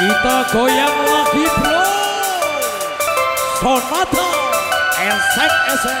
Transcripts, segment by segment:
Kita goyang lagi bro. Sonata Esek-esek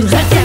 That's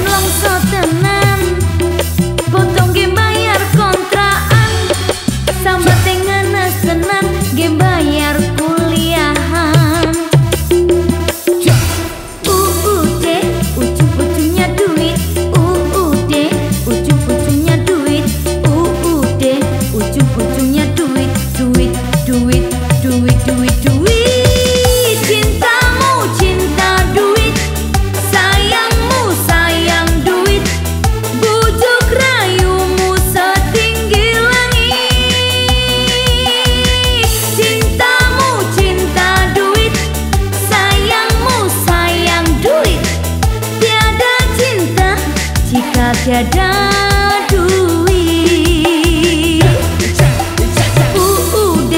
duit. UUD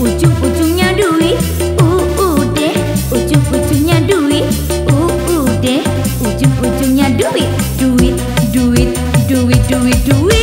ujung-ujungnya duit. UUD ujung-ujungnya duit. UUD ujung-ujungnya duit. Duit duit duit duit duit